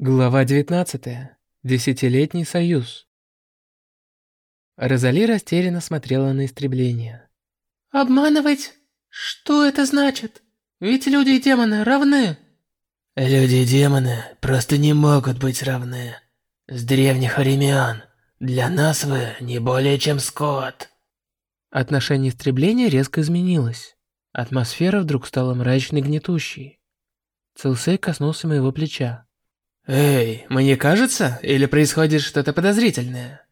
Глава 19. Десятилетний союз. Розали растерянно смотрела на истребление. «Обманывать? Что это значит? Ведь люди и демоны равны». «Люди и демоны просто не могут быть равны. С древних времен для нас вы не более чем скот». Отношение истребления резко изменилось. Атмосфера вдруг стала мрачной гнетущей. Целсей коснулся моего плеча. «Эй, мне кажется, или происходит что-то подозрительное?»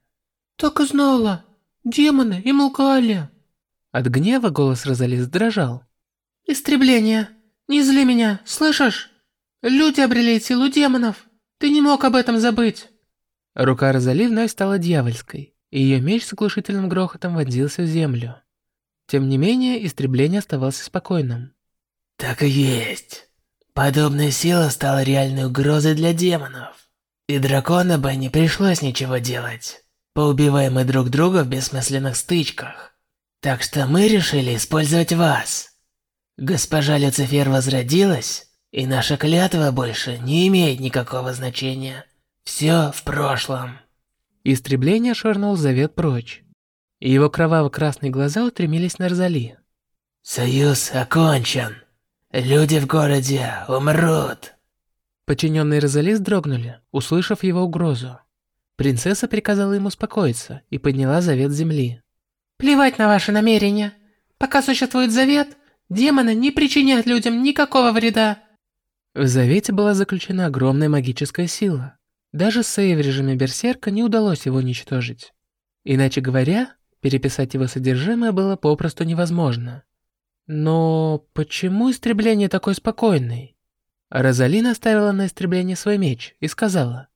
«Так и знала. Демоны им лгали». От гнева голос Розали дрожал. «Истребление. Не зли меня, слышишь? Люди обрели силу демонов. Ты не мог об этом забыть». Рука Розали вновь стала дьявольской, и ее меч с оглушительным грохотом вонзился в землю. Тем не менее, истребление оставалось спокойным. «Так и есть. Подобная сила стала реальной угрозой для демонов. И дракона бы не пришлось ничего делать. Поубиваем мы друг друга в бессмысленных стычках. Так что мы решили использовать вас. Госпожа Люцифер возродилась, и наша клятва больше не имеет никакого значения. Все в прошлом. Истребление швырнул завет прочь. Его кроваво-красные глаза устремились на Розали. Союз окончен. Люди в городе умрут. Подчиненные Розали дрогнули, услышав его угрозу. Принцесса приказала ему успокоиться и подняла завет земли. «Плевать на ваши намерения. Пока существует завет, демоны не причиняют людям никакого вреда». В завете была заключена огромная магическая сила. Даже Сэй в режиме Берсерка не удалось его уничтожить. Иначе говоря, переписать его содержимое было попросту невозможно. Но почему истребление такой спокойный? Розалина оставила на истребление свой меч и сказала.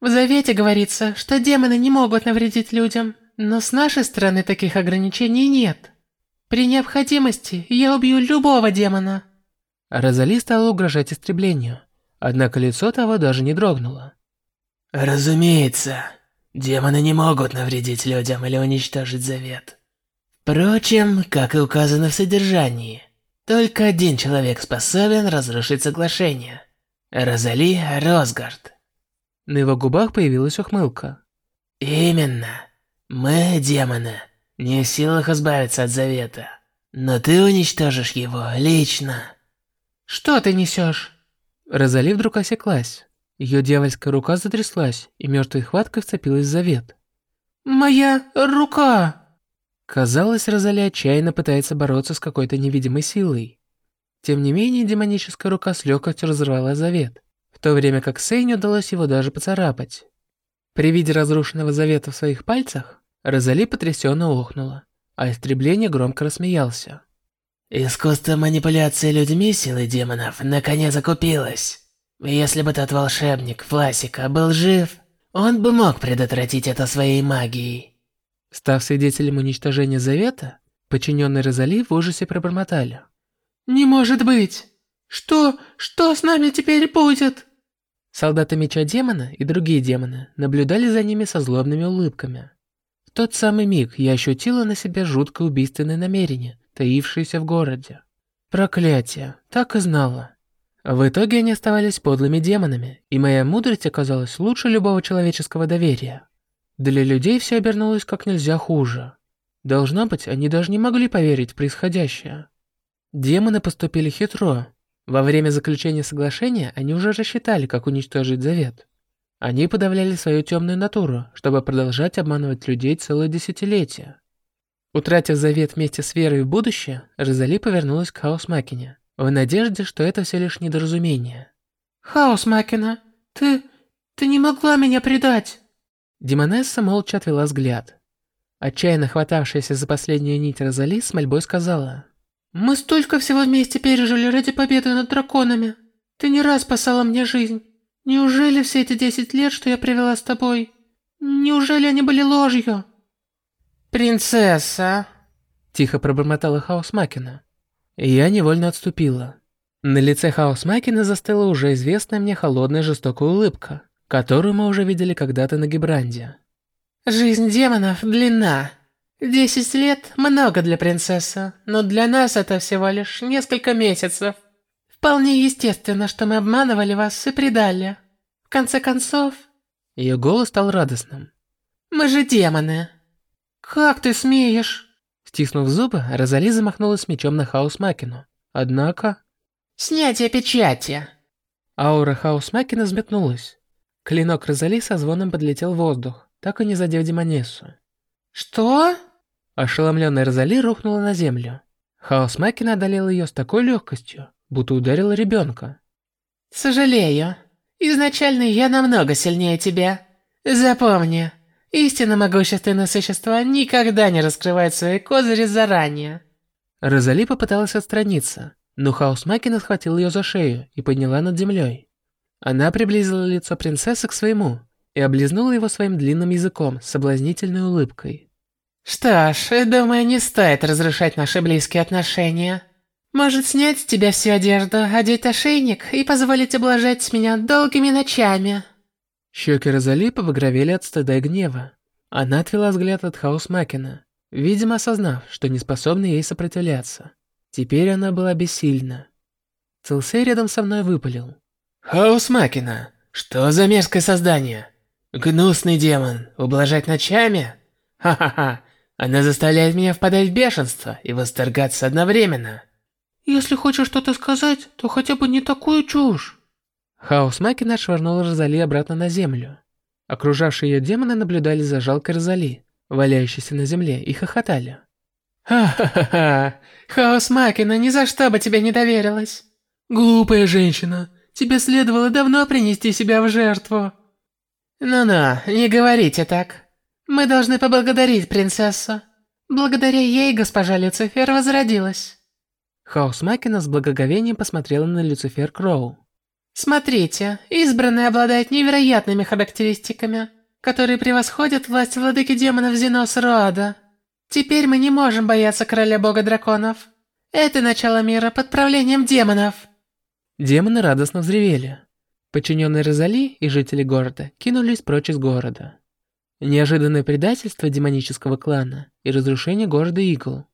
В Завете говорится, что демоны не могут навредить людям, но с нашей стороны таких ограничений нет. При необходимости я убью любого демона. Розали стала угрожать истреблению, однако лицо того даже не дрогнуло. Разумеется, демоны не могут навредить людям или уничтожить Завет. Впрочем, как и указано в содержании, только один человек способен разрушить соглашение. Розали Росгард. На его губах появилась ухмылка. Именно. Мы, демоны, не в силах избавиться от Завета. Но ты уничтожишь его лично. Что ты несешь? Розали вдруг осеклась. Ее дьявольская рука затряслась, и мертвой хваткой вцепилась в Завет. «Моя рука!» Казалось, Розали отчаянно пытается бороться с какой-то невидимой силой. Тем не менее, демоническая рука с легкостью разорвала завет, в то время как Сейне удалось его даже поцарапать. При виде разрушенного завета в своих пальцах, Розали потрясенно охнула, а истребление громко рассмеялся. «Искусство манипуляции людьми силой демонов наконец окупилось. Если бы тот волшебник, Фласика, был жив, он бы мог предотвратить это своей магией. Став свидетелем уничтожения Завета, подчиненные Розали в ужасе пробормотали. «Не может быть! Что, что с нами теперь будет?» Солдаты Меча Демона и другие демоны наблюдали за ними со злобными улыбками. В тот самый миг я ощутила на себе жуткое убийственное намерение, таившееся в городе. Проклятие, так и знала. В итоге они оставались подлыми демонами, и моя мудрость оказалась лучше любого человеческого доверия. Для людей все обернулось как нельзя хуже. Должно быть, они даже не могли поверить в происходящее. Демоны поступили хитро. Во время заключения соглашения они уже рассчитали, как уничтожить завет. Они подавляли свою темную натуру, чтобы продолжать обманывать людей целое десятилетие. Утратив завет вместе с верой в будущее, Розали повернулась к Хаос Макине, в надежде, что это все лишь недоразумение. «Хаос Макина, ты... ты не могла меня предать!» Демонесса молча отвела взгляд. Отчаянно хватавшаяся за последнюю нить Розали с мольбой сказала. «Мы столько всего вместе пережили ради победы над драконами. Ты не раз спасала мне жизнь. Неужели все эти десять лет, что я провела с тобой, неужели они были ложью?» «Принцесса!» Тихо пробормотала Хаусмакина. Я невольно отступила. На лице Хаусмакина застыла уже известная мне холодная жестокая улыбка которую мы уже видели когда-то на Гибранде. Жизнь демонов длинна. Десять лет – много для принцессы, но для нас это всего лишь несколько месяцев. Вполне естественно, что мы обманывали вас и предали. В конце концов, Ее голос стал радостным. мы же демоны. Как ты смеешь? Стиснув зубы, Розали замахнулась мечом на Хаос Макину. Однако... Снятие печати. Аура Хаос Макина взметнулась. Клинок Розали со звоном подлетел в воздух, так и не задев Демонессу. Что? Ошеломленная Розали рухнула на землю. Хаос Макина одолел ее с такой легкостью, будто ударила ребенка. Сожалею. Изначально я намного сильнее тебя. Запомни, истинно могущественные существа никогда не раскрывают свои козыри заранее. Розали попыталась отстраниться, но Хаос Макина схватил ее за шею и подняла над землей. Она приблизила лицо принцессы к своему и облизнула его своим длинным языком с соблазнительной улыбкой. Что ж, думаю, не стоит разрушать наши близкие отношения. Может снять с тебя всю одежду, одеть ошейник и позволить облажать меня долгими ночами. Щеки Розали побагровели от стыда и гнева. Она отвела взгляд от Хаус Макина, видимо осознав, что не способна ей сопротивляться. Теперь она была бессильна. Целсей рядом со мной выпалил. Хаос Макина, что за мерзкое создание? Гнусный демон, ублажать ночами? Ха-ха-ха, она заставляет меня впадать в бешенство и восторгаться одновременно. Если хочешь что-то сказать, то хотя бы не такую чушь. Хаос Макина швырнул Розали обратно на землю. Окружавшие ее демоны наблюдали за жалкой Розали, валяющейся на земле, и хохотали. Ха-ха-ха, Хаос Макина ни за что бы тебе не доверилась. Глупая женщина, тебе следовало давно принести себя в жертву. Ну-ну, не говорите так. Мы должны поблагодарить принцессу. Благодаря ей госпожа Люцифер возродилась. Хаос Макина с благоговением посмотрела на Люцифер Кроу. Смотрите, избранный обладает невероятными характеристиками, которые превосходят власть владыки демонов Зенос Роада. Теперь мы не можем бояться короля бога драконов. Это начало мира под правлением демонов. Демоны радостно взревели. Подчиненные Розали и жители города кинулись прочь из города. Неожиданное предательство демонического клана и разрушение города Игл.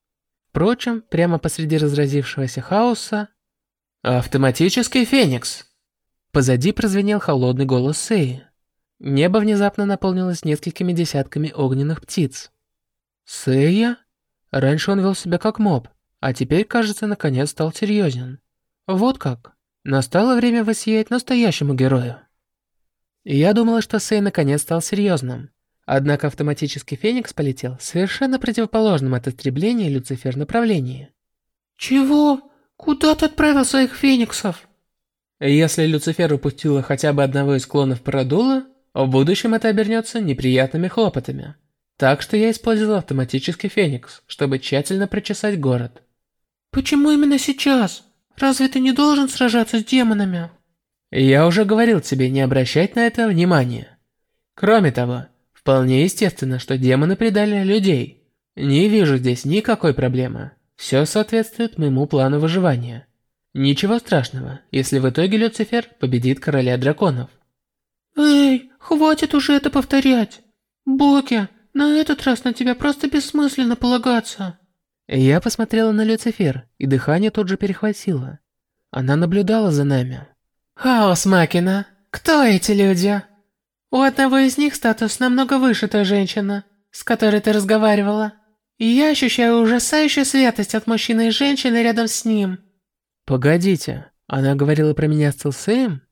Впрочем, прямо посреди разразившегося хаоса... Автоматический феникс. Позади прозвенел холодный голос Сеи. Небо внезапно наполнилось несколькими десятками огненных птиц. Сэя? Раньше он вел себя как моб, а теперь, кажется, наконец стал серьезен. Вот как. Настало время воссиять настоящему герою. Я думала, что Сэй наконец стал серьезным. Однако автоматический Феникс полетел в совершенно противоположном от истребления Люцифер направлении. Чего? Куда ты отправил своих фениксов? Если Люцифер упустила хотя бы одного из клонов Парадула, в будущем это обернется неприятными хлопотами. Так что я использовал автоматический Феникс, чтобы тщательно прочесать город. Почему именно сейчас? Разве ты не должен сражаться с демонами? Я уже говорил тебе не обращать на это внимания. Кроме того, вполне естественно, что демоны предали людей. Не вижу здесь никакой проблемы. Все соответствует моему плану выживания. Ничего страшного, если в итоге Люцифер победит короля драконов. Эй, хватит уже это повторять. Боки, на этот раз на тебя просто бессмысленно полагаться. Я посмотрела на Люцифер, и дыхание тут же перехватило. Она наблюдала за нами. Хаос Макина, кто эти люди? У одного из них статус намного выше той женщины, с которой ты разговаривала. И я ощущаю ужасающую святость от мужчины и женщины рядом с ним. Погодите, она говорила про меня с Целсеем?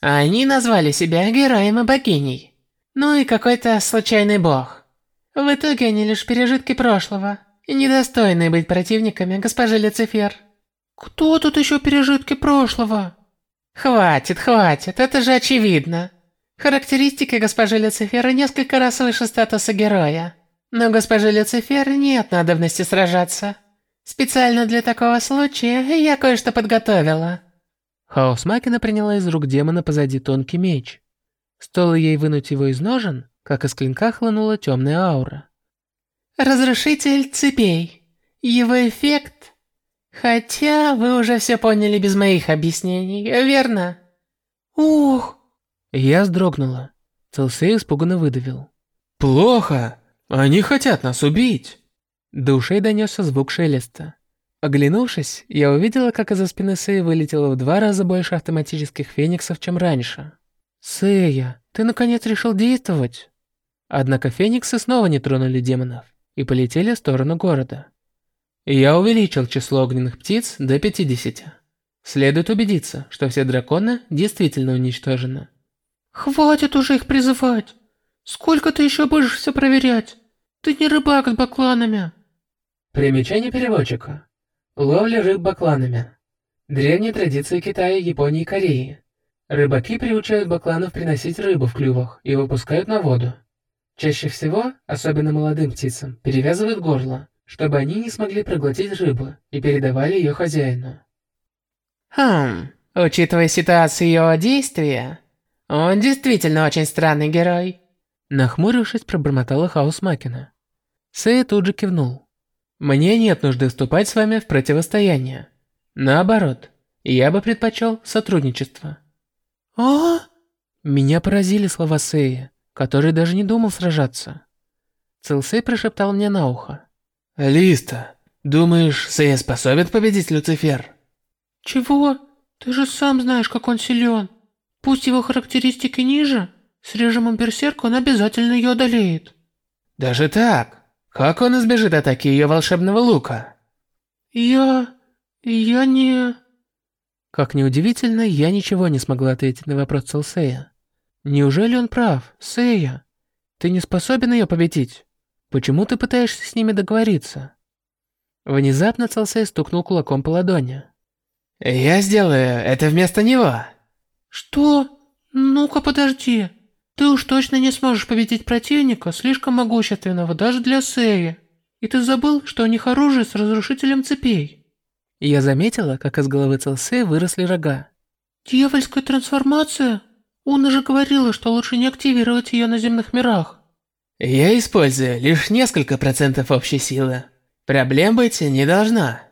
Они назвали себя героем и богиней. Ну и какой-то случайный бог. В итоге они лишь пережитки прошлого, и недостойные быть противниками госпожи Люцифер. Кто тут еще пережитки прошлого? Хватит, хватит, это же очевидно. Характеристики госпожи Люцифера несколько раз выше статуса героя. Но госпоже Люцифер нет надобности сражаться. Специально для такого случая я кое-что подготовила. Хаос Макина приняла из рук демона позади тонкий меч. Стоило ей вынуть его из ножен, как из клинка хлынула темная аура. Разрушитель цепей. Его эффект... Хотя вы уже все поняли без моих объяснений, верно? Ух! Я вздрогнула. Целсей испуганно выдавил. Плохо. Они хотят нас убить. До ушей донесся звук шелеста. Оглянувшись, я увидела, как из-за спины Сэй вылетело в два раза больше автоматических фениксов, чем раньше. Сэя, ты наконец решил действовать? Однако фениксы снова не тронули демонов и полетели в сторону города. Я увеличил число огненных птиц до 50. Следует убедиться, что все драконы действительно уничтожены. Хватит уже их призывать. Сколько ты еще будешь все проверять? Ты не рыбак с бакланами. Примечание переводчика. Ловля рыб бакланами. Древняя традиция Китая, Японии и Кореи. Рыбаки приучают бакланов приносить рыбу в клювах и выпускают на воду. Чаще всего, особенно молодым птицам, перевязывают горло, чтобы они не смогли проглотить рыбу и передавали ее хозяину. Хм, учитывая ситуацию и его действия, он действительно очень странный герой. Нахмурившись, пробормотала Хаос Макина. Сэй тут же кивнул. Мне нет нужды вступать с вами в противостояние. Наоборот, я бы предпочел сотрудничество. А? Меня поразили слова Сэя, который даже не думал сражаться. Целсей прошептал мне на ухо. Листа, думаешь, Сэй способен победить Люцифер? Чего? Ты же сам знаешь, как он силен. Пусть его характеристики ниже, с режимом Берсерка он обязательно ее одолеет. Даже так? Как он избежит атаки ее волшебного лука? Я... я не... Как неудивительно, я ничего не смогла ответить на вопрос Целсея. Неужели он прав, Сэя? Ты не способен ее победить? Почему ты пытаешься с ними договориться? Внезапно Целсей стукнул кулаком по ладони. Я сделаю это вместо него. Что? Ну-ка подожди. Ты уж точно не сможешь победить противника, слишком могущественного даже для Сэя. И ты забыл, что у них оружие с разрушителем цепей. Я заметила, как из головы Целсея выросли рога. Дьявольская трансформация? Уна же говорила, что лучше не активировать ее на земных мирах. Я использую лишь несколько процентов общей силы. Проблем быть не должна.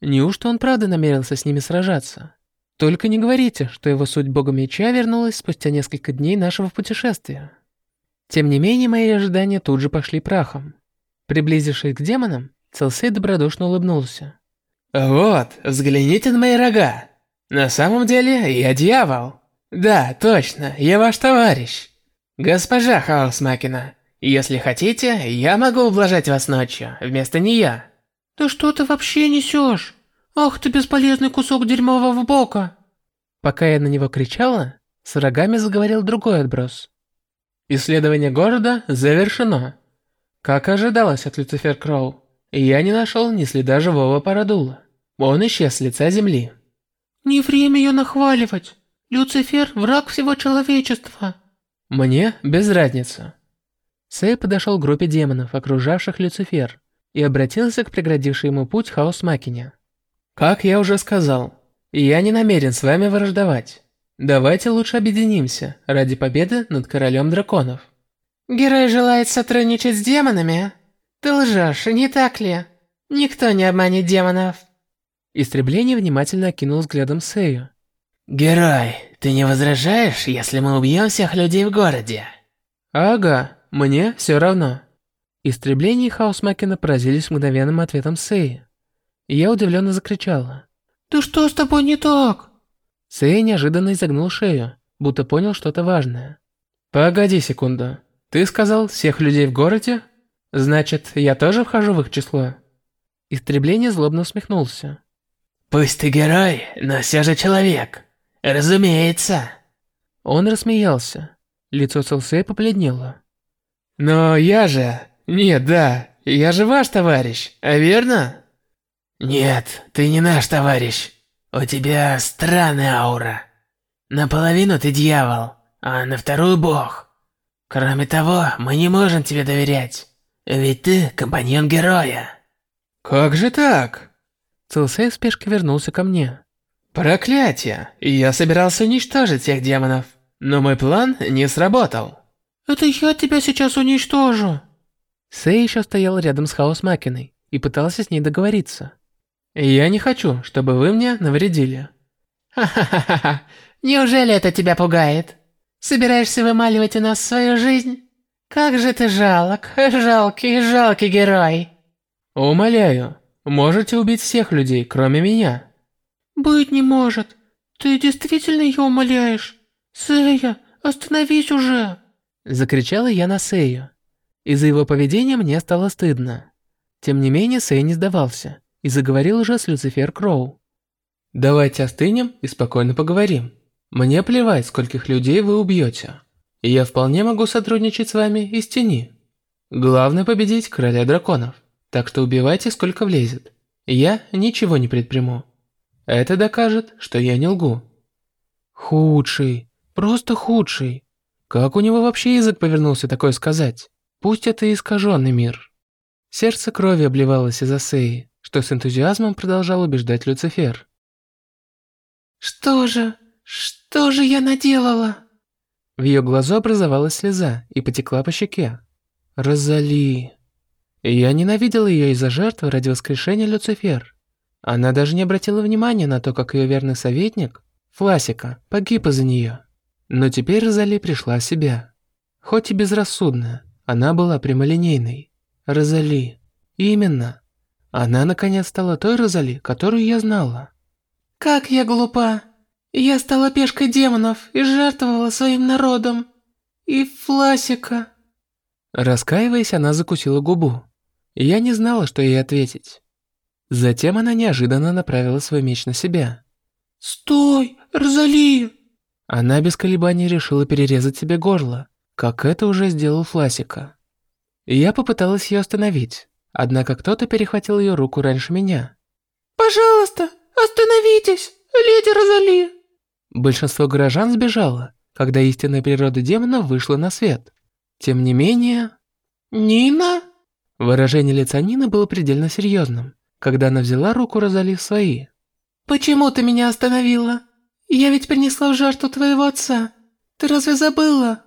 Неужто он правда намерился с ними сражаться? Только не говорите, что его суть бога меча вернулась спустя несколько дней нашего путешествия. Тем не менее, мои ожидания тут же пошли прахом. Приблизившись к демонам, Целсей добродушно улыбнулся. Вот, взгляните на мои рога. На самом деле, я дьявол. Да, точно, я ваш товарищ. Госпожа Хаусмакина, если хотите, я могу ублажать вас ночью, вместо нее. Да что ты вообще несешь? Ах ты бесполезный кусок дерьмового бока. Пока я на него кричала, с рогами заговорил другой отброс. Исследование города завершено. Как ожидалось от Люцифер Кроу, я не нашел ни следа живого парадула. Он исчез с лица земли. Не время ее нахваливать. Люцифер – враг всего человечества. Мне без разницы. Сэй подошел к группе демонов, окружавших Люцифер, и обратился к преградившей ему путь Хаос Макине. Как я уже сказал, я не намерен с вами враждовать. Давайте лучше объединимся ради победы над королем драконов. Герой желает сотрудничать с демонами? Ты лжешь, не так ли? Никто не обманет демонов. Истребление внимательно окинул взглядом Сэю. Герой, ты не возражаешь, если мы убьем всех людей в городе? Ага, мне все равно. Истребление и Хаос Макина поразились мгновенным ответом Сэи. Я удивленно закричала. «Ты что с тобой не так?» Сэй неожиданно изогнул шею, будто понял что-то важное. «Погоди секунду. Ты сказал всех людей в городе? Значит, я тоже вхожу в их число?» Истребление злобно усмехнулся. «Пусть ты герой, но все же человек. Разумеется». Он рассмеялся. Лицо Целсея побледнело. «Но я же... Нет, да, я же ваш товарищ, а верно?» «Нет, ты не наш товарищ. У тебя странная аура. Наполовину ты дьявол, а на вторую бог. Кроме того, мы не можем тебе доверять, ведь ты компаньон героя». «Как же так?» Целсей в спешке вернулся ко мне. «Проклятие! Я собирался уничтожить всех демонов, но мой план не сработал». «Это я тебя сейчас уничтожу!» Сэй еще стоял рядом с Хаос Макиной и пытался с ней договориться. «Я не хочу, чтобы вы мне навредили». «Ха-ха-ха-ха! Неужели это тебя пугает? Собираешься вымаливать у нас свою жизнь? Как же ты жалок, жалкий, жалкий герой!» «Умоляю, можете убить всех людей, кроме меня». «Быть не может. Ты действительно ее умоляешь? Сэя, Остановись уже!» Закричала я на Сею. Из-за его поведения мне стало стыдно. Тем не менее, Сей не сдавался и заговорил уже с Люцифер Кроу. «Давайте остынем и спокойно поговорим. Мне плевать, скольких людей вы убьете. И я вполне могу сотрудничать с вами из тени. Главное победить короля драконов, так что убивайте сколько влезет. Я ничего не предприму. Это докажет, что я не лгу. Худший, просто худший. Как у него вообще язык повернулся такое сказать? Пусть это искаженный мир. Сердце крови обливалось из-за Сеи, что с энтузиазмом продолжал убеждать Люцифер. «Что же, что же я наделала?» В ее глазу образовалась слеза и потекла по щеке. Розали. Я ненавидел ее из-за жертвы ради воскрешения Люцифер. Она даже не обратила внимания на то, как ее верный советник, Фласика, погиб из-за нее. Но теперь Розали пришла в себя. Хоть и безрассудная, она была прямолинейной. Розали. Именно. Она наконец стала той Розали, которую я знала. «Как я глупа! Я стала пешкой демонов и жертвовала своим народом. И Фласика...» Раскаиваясь, она закусила губу. Я не знала, что ей ответить. Затем она неожиданно направила свой меч на себя. «Стой, Розали!» Она без колебаний решила перерезать себе горло, как это уже сделал Фласика. Я попыталась ее остановить, однако кто-то перехватил ее руку раньше меня. «Пожалуйста, остановитесь, леди Розали!» Большинство горожан сбежало, когда истинная природа демона вышла на свет. Тем не менее... «Нина?» Выражение лица Нины было предельно серьезным, когда она взяла руку Розали в свои. «Почему ты меня остановила? Я ведь принесла в жертву твоего отца. Ты разве забыла?»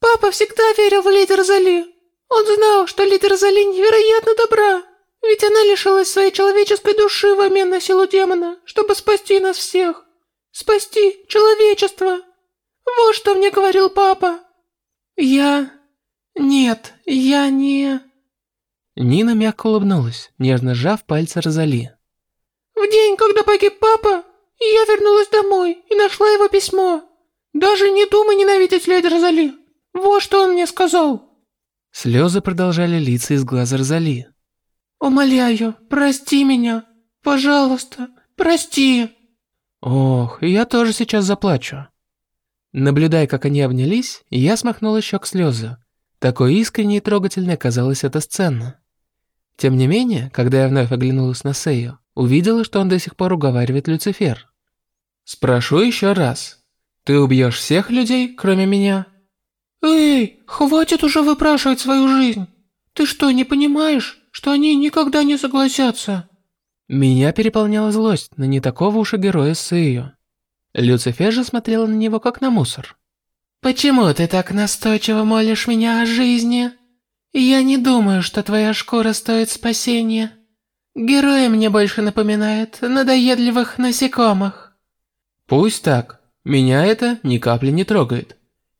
«Папа всегда верил в леди Розали. Он знал, что леди Розали невероятно добра, ведь она лишилась своей человеческой души в обмен на силу демона, чтобы спасти нас всех. Спасти человечество. Вот что мне говорил папа. Я... Нет, я не... Нина мягко улыбнулась, нежно сжав пальцы Розали. В день, когда погиб папа, я вернулась домой и нашла его письмо. Даже не думай ненавидеть леди Розали. Вот что он мне сказал. Слезы продолжали литься из глаз Розали. Умоляю, прости меня. Пожалуйста, прости. Ох, я тоже сейчас заплачу. Наблюдая, как они обнялись, я смахнула щек слезы. Такой искренней и трогательной казалась эта сцена. Тем не менее, когда я вновь оглянулась на Сею, увидела, что он до сих пор уговаривает Люцифер. «Спрошу еще раз. Ты убьешь всех людей, кроме меня?» «Эй, хватит уже выпрашивать свою жизнь. Ты что, не понимаешь, что они никогда не согласятся?» Меня переполняла злость на не такого уж и героя Сею. Люцифер же смотрела на него как на мусор. «Почему ты так настойчиво молишь меня о жизни? Я не думаю, что твоя шкура стоит спасения. Герои мне больше напоминают надоедливых насекомых». «Пусть так. Меня это ни капли не трогает.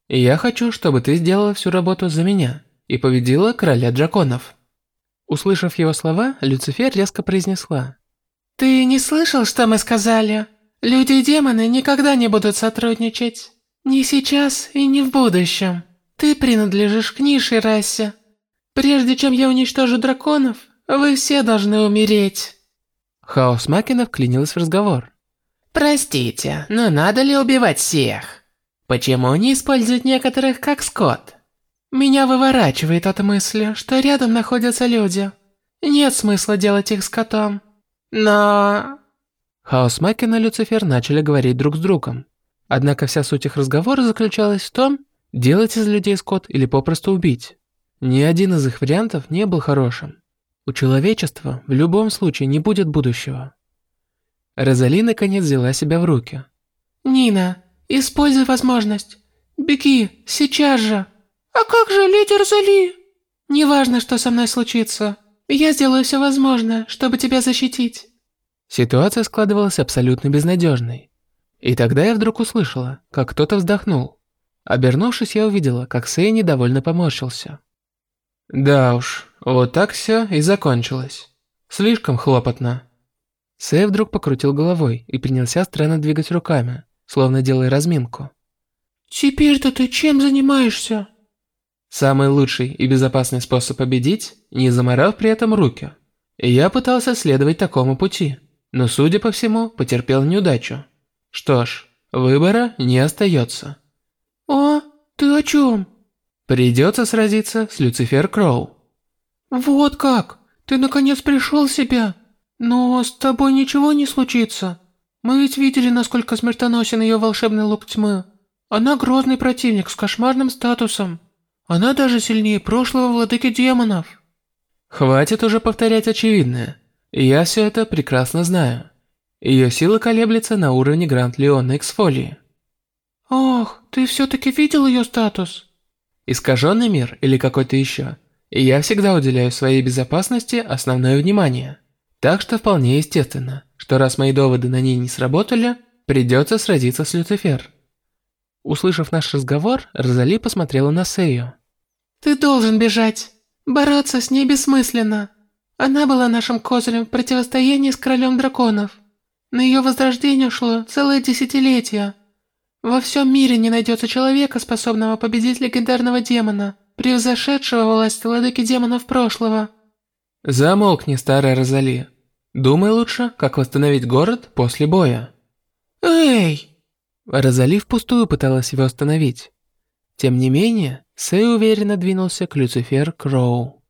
И я хочу, чтобы ты сделала всю работу за меня и победила короля драконов». Услышав его слова, Люцифер резко произнесла. «Ты не слышал, что мы сказали? Люди и демоны никогда не будут сотрудничать. Не сейчас и не в будущем. Ты принадлежишь к низшей расе. Прежде чем я уничтожу драконов, вы все должны умереть. Хаос Макина вклинилась в разговор. Простите, но надо ли убивать всех? Почему не использовать некоторых как скот? Меня выворачивает от мысли, что рядом находятся люди. Нет смысла делать их скотом. Но... Хаос Макина и Люцифер начали говорить друг с другом. Однако вся суть их разговора заключалась в том, делать из людей скот или попросту убить. Ни один из их вариантов не был хорошим. У человечества в любом случае не будет будущего. Розали наконец взяла себя в руки. «Нина, используй возможность. Беги, сейчас же!» «А как же леди Розали?» «Неважно, что со мной случится. Я сделаю все возможное, чтобы тебя защитить». Ситуация складывалась абсолютно безнадежной. И тогда я вдруг услышала, как кто-то вздохнул. Обернувшись, я увидела, как Сэй недовольно поморщился. Да уж, вот так все и закончилось. Слишком хлопотно. Сэй вдруг покрутил головой и принялся странно двигать руками, словно делая разминку. Теперь-то ты чем занимаешься? Самый лучший и безопасный способ победить, не заморав при этом руки. Я пытался следовать такому пути, но, судя по всему, потерпел неудачу. Что ж, выбора не остается. О, ты о чем? Придется сразиться с Люцифер Кроу. Вот как? Ты наконец пришел в себя? Но с тобой ничего не случится. Мы ведь видели, насколько смертоносен ее волшебный лук тьмы. Она грозный противник с кошмарным статусом. Она даже сильнее прошлого владыки демонов. Хватит уже повторять очевидное. Я все это прекрасно знаю. Ее сила колеблется на уровне Гранд Леона Эксфолии. Ох, ты все-таки видел ее статус? Искаженный мир или какой-то еще. И я всегда уделяю своей безопасности основное внимание. Так что вполне естественно, что раз мои доводы на ней не сработали, придется сразиться с Люцифер. Услышав наш разговор, Розали посмотрела на Сею. «Ты должен бежать. Бороться с ней бессмысленно. Она была нашим козырем в противостоянии с королем драконов. На ее возрождение ушло целое десятилетие. Во всем мире не найдется человека, способного победить легендарного демона, превзошедшего власть владыки демонов прошлого». Замолкни, старая Розали. Думай лучше, как восстановить город после боя. Эй! Розали впустую пыталась его остановить. Тем не менее, Сэй уверенно двинулся к Люцифер Кроу.